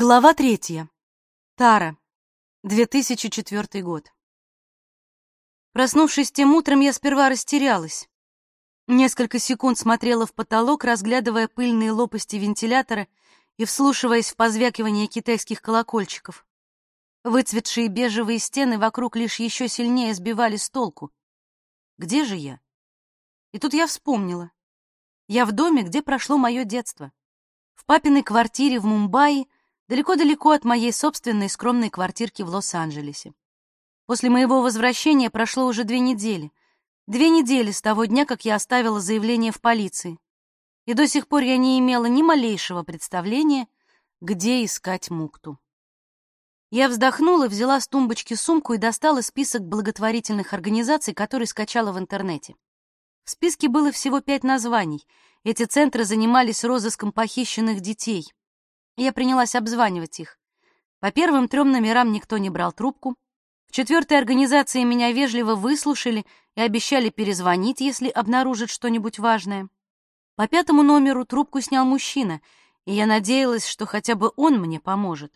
Глава третья. Тара. 2004 год. Проснувшись тем утром, я сперва растерялась. Несколько секунд смотрела в потолок, разглядывая пыльные лопасти вентилятора и вслушиваясь в позвякивание китайских колокольчиков. Выцветшие бежевые стены вокруг лишь еще сильнее сбивали с толку. Где же я? И тут я вспомнила. Я в доме, где прошло мое детство. В папиной квартире в Мумбаи — далеко-далеко от моей собственной скромной квартирки в Лос-Анджелесе. После моего возвращения прошло уже две недели. Две недели с того дня, как я оставила заявление в полиции. И до сих пор я не имела ни малейшего представления, где искать Мукту. Я вздохнула, взяла с тумбочки сумку и достала список благотворительных организаций, которые скачала в интернете. В списке было всего пять названий. Эти центры занимались розыском похищенных детей. Я принялась обзванивать их. По первым трем номерам никто не брал трубку. В четвертой организации меня вежливо выслушали и обещали перезвонить, если обнаружат что-нибудь важное. По пятому номеру трубку снял мужчина, и я надеялась, что хотя бы он мне поможет.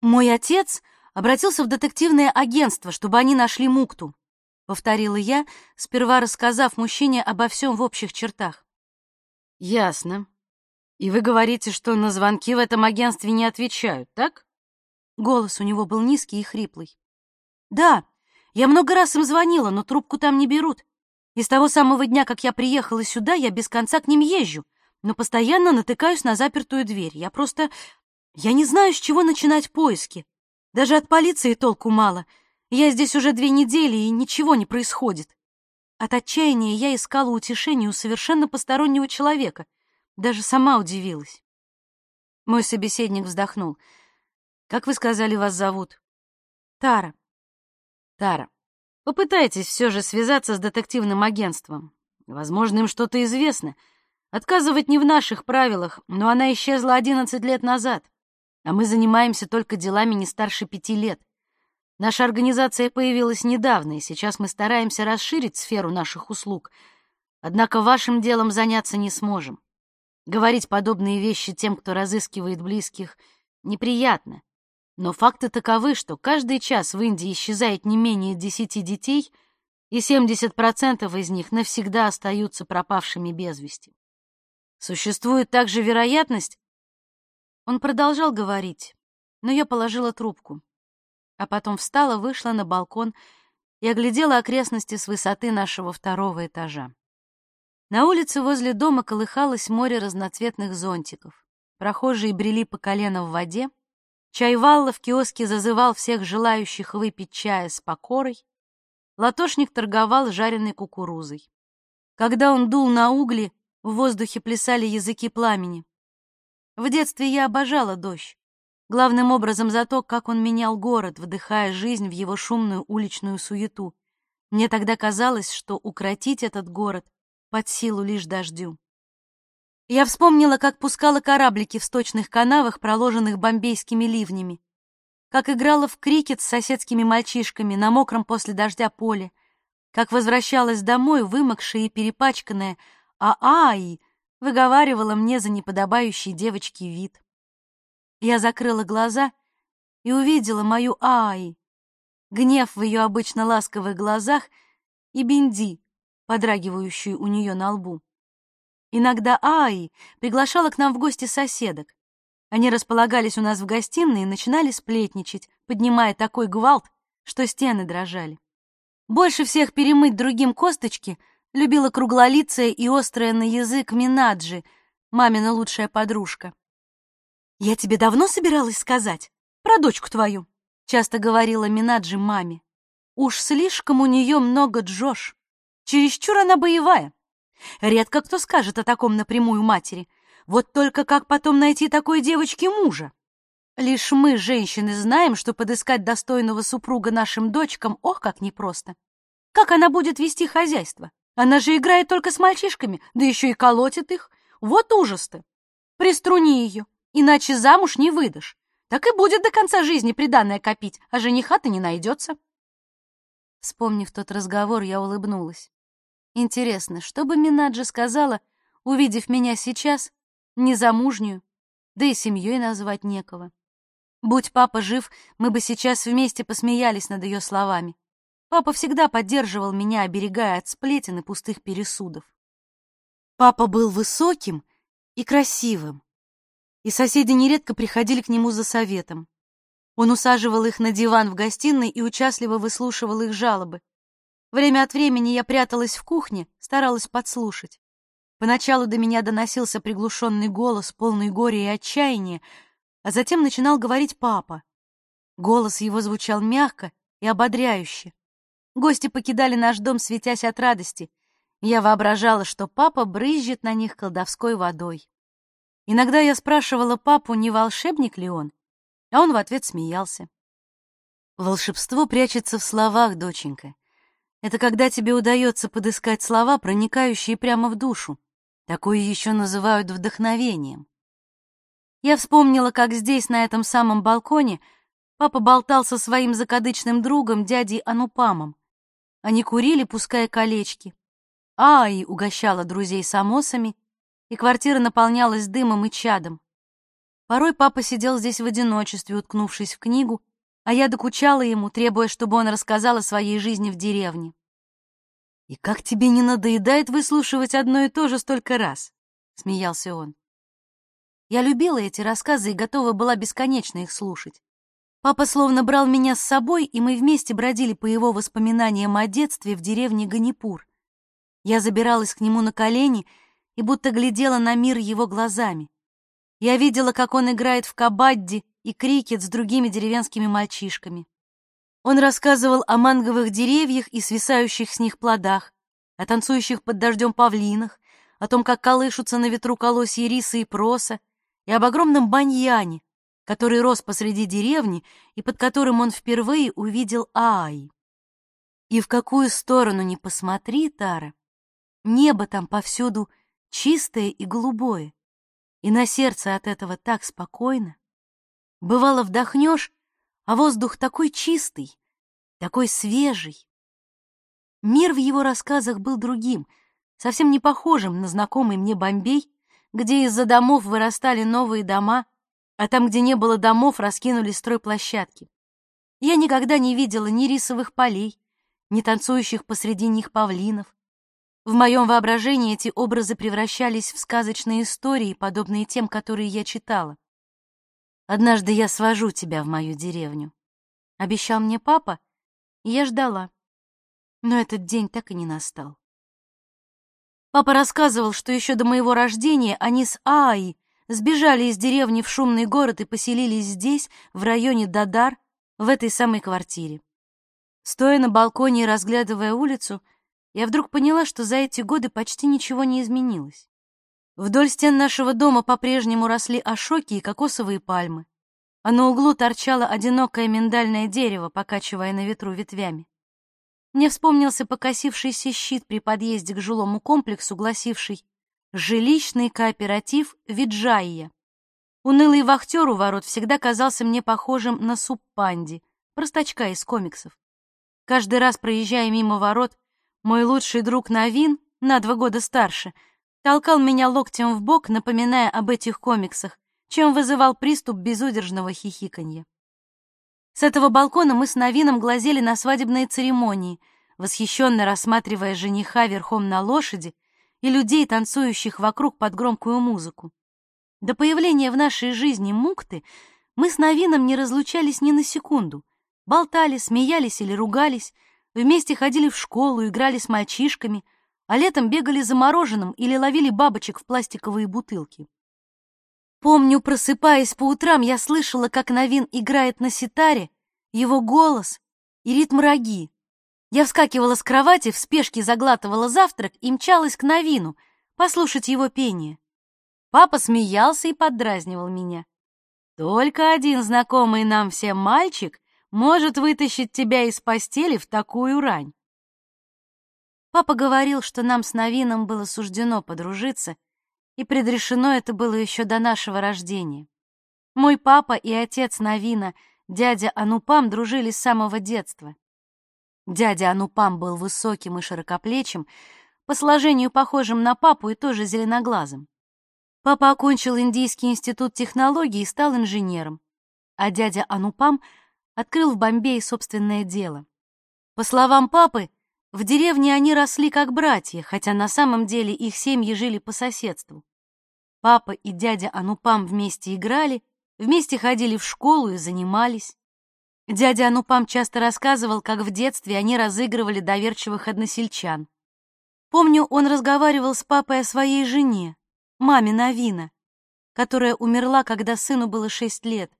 «Мой отец обратился в детективное агентство, чтобы они нашли Мукту», — повторила я, сперва рассказав мужчине обо всем в общих чертах. «Ясно», «И вы говорите, что на звонки в этом агентстве не отвечают, так?» Голос у него был низкий и хриплый. «Да, я много раз им звонила, но трубку там не берут. И с того самого дня, как я приехала сюда, я без конца к ним езжу, но постоянно натыкаюсь на запертую дверь. Я просто... Я не знаю, с чего начинать поиски. Даже от полиции толку мало. Я здесь уже две недели, и ничего не происходит. От отчаяния я искала утешение у совершенно постороннего человека, даже сама удивилась. Мой собеседник вздохнул. «Как вы сказали, вас зовут?» «Тара». «Тара, попытайтесь все же связаться с детективным агентством. Возможно, им что-то известно. Отказывать не в наших правилах, но она исчезла одиннадцать лет назад, а мы занимаемся только делами не старше пяти лет. Наша организация появилась недавно, и сейчас мы стараемся расширить сферу наших услуг. Однако вашим делом заняться не сможем. Говорить подобные вещи тем, кто разыскивает близких, неприятно. Но факты таковы, что каждый час в Индии исчезает не менее десяти детей, и 70% из них навсегда остаются пропавшими без вести. Существует также вероятность... Он продолжал говорить, но я положила трубку, а потом встала, вышла на балкон и оглядела окрестности с высоты нашего второго этажа. На улице возле дома колыхалось море разноцветных зонтиков. Прохожие брели по колено в воде. Чайвалла в киоске зазывал всех желающих выпить чая с покорой. Латошник торговал жареной кукурузой. Когда он дул на угли, в воздухе плясали языки пламени. В детстве я обожала дождь. Главным образом за то, как он менял город, вдыхая жизнь в его шумную уличную суету. Мне тогда казалось, что укротить этот город под силу лишь дождю. Я вспомнила, как пускала кораблики в сточных канавах, проложенных бомбейскими ливнями, как играла в крикет с соседскими мальчишками на мокром после дождя поле, как возвращалась домой, вымокшая и перепачканная, а Ай выговаривала мне за неподобающий девочке вид. Я закрыла глаза и увидела мою Ай, гнев в ее обычно ласковых глазах и Бенди, подрагивающую у нее на лбу. Иногда Аи приглашала к нам в гости соседок. Они располагались у нас в гостиной и начинали сплетничать, поднимая такой гвалт, что стены дрожали. Больше всех перемыть другим косточки любила круглолицая и острая на язык Минаджи, мамина лучшая подружка. «Я тебе давно собиралась сказать? Про дочку твою», — часто говорила Минаджи маме. «Уж слишком у нее много Джош». Чересчур она боевая. Редко кто скажет о таком напрямую матери. Вот только как потом найти такой девочке мужа? Лишь мы, женщины, знаем, что подыскать достойного супруга нашим дочкам, ох, как непросто. Как она будет вести хозяйство? Она же играет только с мальчишками, да еще и колотит их. Вот ужас-то. Приструни ее, иначе замуж не выдашь. Так и будет до конца жизни приданное копить, а жениха-то не найдется. Вспомнив тот разговор, я улыбнулась. Интересно, что бы Минаджи сказала, увидев меня сейчас, незамужнюю, да и семьей назвать некого. Будь папа жив, мы бы сейчас вместе посмеялись над ее словами. Папа всегда поддерживал меня, оберегая от сплетен и пустых пересудов. Папа был высоким и красивым, и соседи нередко приходили к нему за советом. Он усаживал их на диван в гостиной и участливо выслушивал их жалобы. Время от времени я пряталась в кухне, старалась подслушать. Поначалу до меня доносился приглушенный голос, полный горя и отчаяния, а затем начинал говорить папа. Голос его звучал мягко и ободряюще. Гости покидали наш дом, светясь от радости. Я воображала, что папа брызжет на них колдовской водой. Иногда я спрашивала папу, не волшебник ли он, а он в ответ смеялся. Волшебство прячется в словах, доченька. Это когда тебе удается подыскать слова, проникающие прямо в душу. Такое еще называют вдохновением. Я вспомнила, как здесь, на этом самом балконе, папа болтал со своим закадычным другом, дядей Анупамом. Они курили, пуская колечки. Аи угощала друзей самосами, и квартира наполнялась дымом и чадом. Порой папа сидел здесь в одиночестве, уткнувшись в книгу, а я докучала ему, требуя, чтобы он рассказал о своей жизни в деревне. «И как тебе не надоедает выслушивать одно и то же столько раз?» — смеялся он. Я любила эти рассказы и готова была бесконечно их слушать. Папа словно брал меня с собой, и мы вместе бродили по его воспоминаниям о детстве в деревне Ганипур. Я забиралась к нему на колени и будто глядела на мир его глазами. Я видела, как он играет в кабадди и крикет с другими деревенскими мальчишками. Он рассказывал о манговых деревьях и свисающих с них плодах, о танцующих под дождем павлинах, о том, как колышутся на ветру колосья риса и проса, и об огромном баньяне, который рос посреди деревни и под которым он впервые увидел Ай. И в какую сторону ни посмотри, Тара, небо там повсюду чистое и голубое, и на сердце от этого так спокойно. Бывало, вдохнешь, а воздух такой чистый, такой свежий. Мир в его рассказах был другим, совсем не похожим на знакомый мне Бомбей, где из-за домов вырастали новые дома, а там, где не было домов, раскинулись стройплощадки. Я никогда не видела ни рисовых полей, ни танцующих посреди них павлинов. В моем воображении эти образы превращались в сказочные истории, подобные тем, которые я читала. Однажды я свожу тебя в мою деревню. Обещал мне папа, и я ждала. Но этот день так и не настал. Папа рассказывал, что еще до моего рождения они с Аи сбежали из деревни в шумный город и поселились здесь, в районе Дадар, в этой самой квартире. Стоя на балконе и разглядывая улицу, я вдруг поняла, что за эти годы почти ничего не изменилось. Вдоль стен нашего дома по-прежнему росли ашоки и кокосовые пальмы, а на углу торчало одинокое миндальное дерево, покачивая на ветру ветвями. Мне вспомнился покосившийся щит при подъезде к жилому комплексу, гласивший «Жилищный кооператив Виджайя». Унылый вахтер у ворот всегда казался мне похожим на субпанди, простачка из комиксов. Каждый раз, проезжая мимо ворот, мой лучший друг Навин, на два года старше, толкал меня локтем в бок, напоминая об этих комиксах, чем вызывал приступ безудержного хихиканья. С этого балкона мы с Новином глазели на свадебные церемонии, восхищенно рассматривая жениха верхом на лошади и людей, танцующих вокруг под громкую музыку. До появления в нашей жизни мукты мы с Новином не разлучались ни на секунду. Болтали, смеялись или ругались, вместе ходили в школу, играли с мальчишками — а летом бегали за мороженым или ловили бабочек в пластиковые бутылки. Помню, просыпаясь по утрам, я слышала, как Новин играет на ситаре, его голос и ритм роги. Я вскакивала с кровати, в спешке заглатывала завтрак и мчалась к Новину, послушать его пение. Папа смеялся и поддразнивал меня. «Только один знакомый нам всем мальчик может вытащить тебя из постели в такую рань. Папа говорил, что нам с Новином было суждено подружиться, и предрешено это было еще до нашего рождения. Мой папа и отец Новина, дядя Анупам, дружили с самого детства. Дядя Анупам был высоким и широкоплечим, по сложению похожим на папу и тоже зеленоглазым. Папа окончил Индийский институт технологий и стал инженером, а дядя Анупам открыл в Бомбее собственное дело. По словам папы, в деревне они росли как братья, хотя на самом деле их семьи жили по соседству. Папа и дядя Анупам вместе играли, вместе ходили в школу и занимались. Дядя Анупам часто рассказывал, как в детстве они разыгрывали доверчивых односельчан. Помню, он разговаривал с папой о своей жене, маме Навина, которая умерла, когда сыну было шесть лет.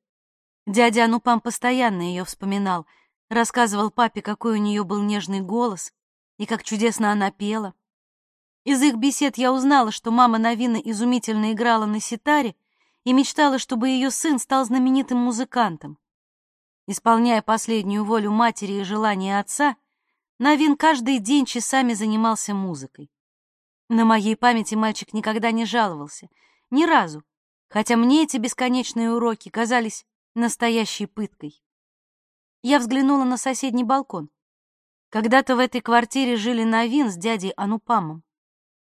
Дядя Анупам постоянно ее вспоминал, рассказывал папе, какой у нее был нежный голос и как чудесно она пела. Из их бесед я узнала, что мама Навина изумительно играла на ситаре и мечтала, чтобы ее сын стал знаменитым музыкантом. Исполняя последнюю волю матери и желания отца, Навин каждый день часами занимался музыкой. На моей памяти мальчик никогда не жаловался, ни разу, хотя мне эти бесконечные уроки казались настоящей пыткой. Я взглянула на соседний балкон. Когда-то в этой квартире жили Навин с дядей Анупамом,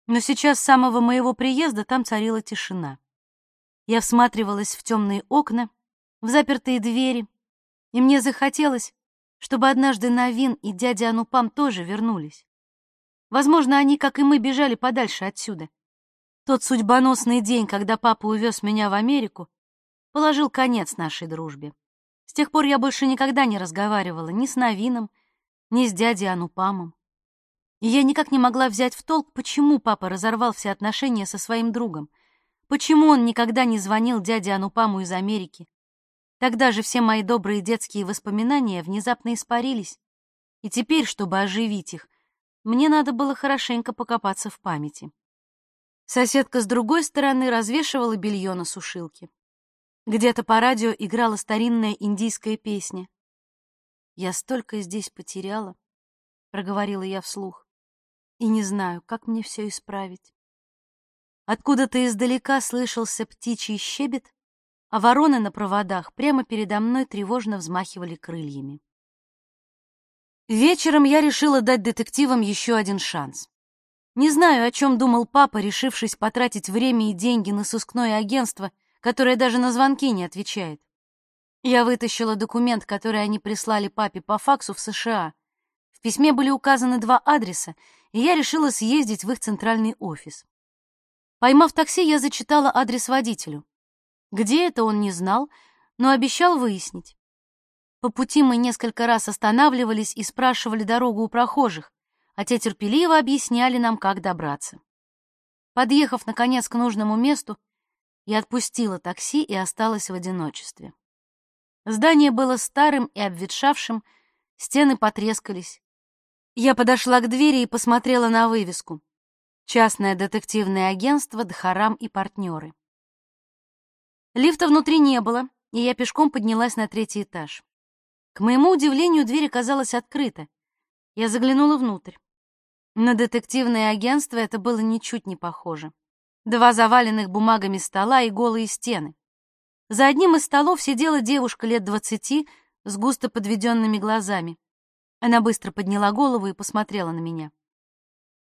но сейчас с самого моего приезда там царила тишина. Я всматривалась в темные окна, в запертые двери, и мне захотелось, чтобы однажды Навин и дядя Анупам тоже вернулись. Возможно, они, как и мы, бежали подальше отсюда. Тот судьбоносный день, когда папа увез меня в Америку, положил конец нашей дружбе. С тех пор я больше никогда не разговаривала ни с Навином, ни с дядей Анупамом. И я никак не могла взять в толк, почему папа разорвал все отношения со своим другом, почему он никогда не звонил дяде Анупаму из Америки, Тогда же все мои добрые детские воспоминания внезапно испарились, и теперь, чтобы оживить их, мне надо было хорошенько покопаться в памяти. Соседка с другой стороны развешивала белье на сушилке. Где-то по радио играла старинная индийская песня. «Я столько здесь потеряла», — проговорила я вслух, «и не знаю, как мне все исправить». Откуда-то издалека слышался птичий щебет, а вороны на проводах прямо передо мной тревожно взмахивали крыльями. Вечером я решила дать детективам еще один шанс. Не знаю, о чем думал папа, решившись потратить время и деньги на сыскное агентство, которое даже на звонки не отвечает. Я вытащила документ, который они прислали папе по факсу в США. В письме были указаны два адреса, и я решила съездить в их центральный офис. Поймав такси, я зачитала адрес водителю. Где это он не знал, но обещал выяснить. По пути мы несколько раз останавливались и спрашивали дорогу у прохожих, а те терпеливо объясняли нам, как добраться. Подъехав, наконец, к нужному месту, я отпустила такси и осталась в одиночестве. Здание было старым и обветшавшим, стены потрескались. Я подошла к двери и посмотрела на вывеску. Частное детективное агентство «Дхарам и партнеры». Лифта внутри не было, и я пешком поднялась на третий этаж. К моему удивлению, дверь оказалась открыта. Я заглянула внутрь. На детективное агентство это было ничуть не похоже. Два заваленных бумагами стола и голые стены. За одним из столов сидела девушка лет двадцати с густо подведенными глазами. Она быстро подняла голову и посмотрела на меня.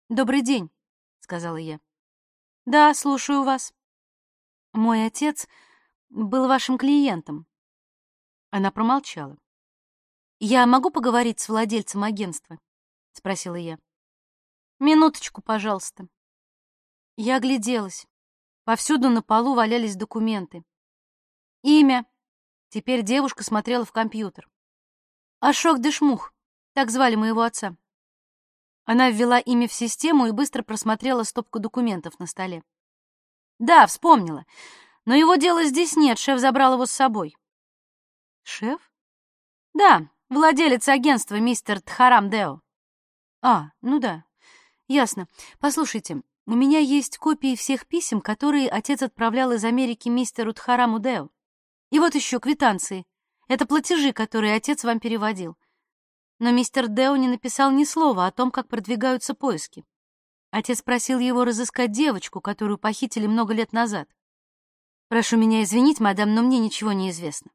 «Добрый день», — сказала я. «Да, слушаю вас». «Мой отец был вашим клиентом. Она промолчала. Я могу поговорить с владельцем агентства? спросила я. Минуточку, пожалуйста. Я огляделась. Повсюду на полу валялись документы. Имя. Теперь девушка смотрела в компьютер. Ашок Дешмух, так звали моего отца. Она ввела имя в систему и быстро просмотрела стопку документов на столе. Да, вспомнила. Но его дела здесь нет, шеф забрал его с собой. Шеф? Да, владелец агентства мистер Тхарам Део. А, ну да, ясно. Послушайте, у меня есть копии всех писем, которые отец отправлял из Америки мистеру Тхараму Део. И вот еще квитанции. Это платежи, которые отец вам переводил. Но мистер Део не написал ни слова о том, как продвигаются поиски. Отец просил его разыскать девочку, которую похитили много лет назад. Прошу меня извинить, мадам, но мне ничего не известно.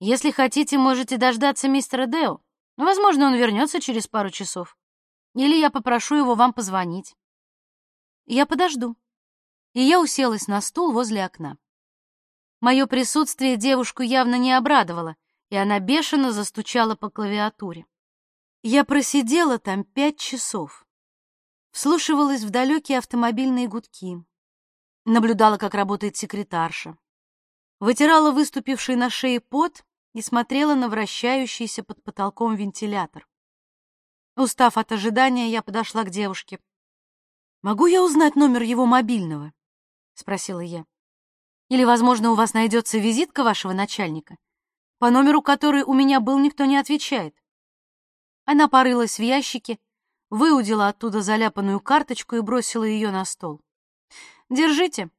Если хотите, можете дождаться мистера Део. Возможно, он вернется через пару часов. Или я попрошу его вам позвонить. Я подожду. и я уселась на стул возле окна. Мое присутствие девушку явно не обрадовало, и она бешено застучала по клавиатуре. Я просидела там пять часов. Вслушивалась в далекие автомобильные гудки. Наблюдала, как работает секретарша. Вытирала выступивший на шее пот и смотрела на вращающийся под потолком вентилятор. Устав от ожидания, я подошла к девушке. «Могу я узнать номер его мобильного?» — спросила я. «Или, возможно, у вас найдется визитка вашего начальника, по номеру, который у меня был, никто не отвечает». Она порылась в ящике, выудила оттуда заляпанную карточку и бросила ее на стол. «Держите,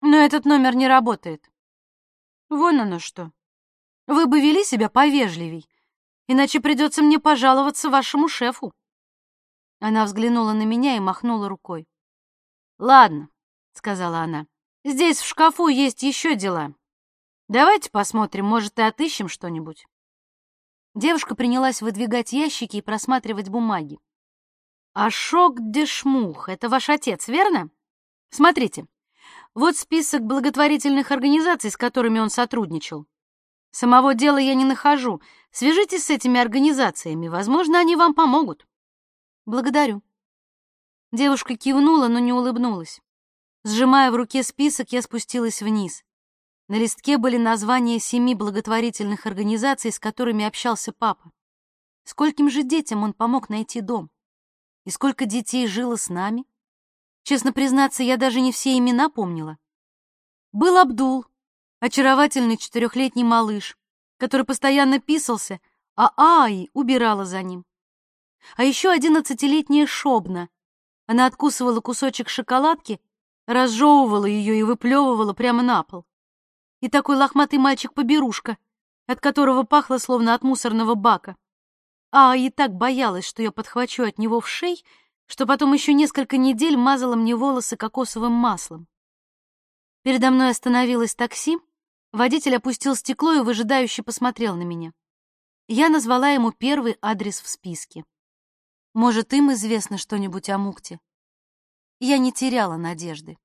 но этот номер не работает». «Вон оно что. Вы бы вели себя повежливей, иначе придется мне пожаловаться вашему шефу». Она взглянула на меня и махнула рукой. «Ладно», — сказала она, — «здесь в шкафу есть еще дела. Давайте посмотрим, может, и отыщем что-нибудь». Девушка принялась выдвигать ящики и просматривать бумаги. «Ашок Дешмух — это ваш отец, верно? Смотрите, вот список благотворительных организаций, с которыми он сотрудничал. Самого дела я не нахожу. Свяжитесь с этими организациями, возможно, они вам помогут. Благодарю. Девушка кивнула, но не улыбнулась. Сжимая в руке список, я спустилась вниз. На листке были названия семи благотворительных организаций, с которыми общался папа. Скольким же детям он помог найти дом? И сколько детей жило с нами? Честно признаться, я даже не все имена помнила. Был Абдул, очаровательный четырехлетний малыш, который постоянно писался, а Ай убирала за ним. А еще одиннадцатилетняя Шобна. Она откусывала кусочек шоколадки, разжевывала ее и выплевывала прямо на пол. И такой лохматый мальчик-поберушка, от которого пахло словно от мусорного бака. А и так боялась, что я подхвачу от него в шей, что потом еще несколько недель мазала мне волосы кокосовым маслом. Передо мной остановилось такси, водитель опустил стекло и выжидающе посмотрел на меня. Я назвала ему первый адрес в списке. Может, им известно что-нибудь о Мукте? Я не теряла надежды.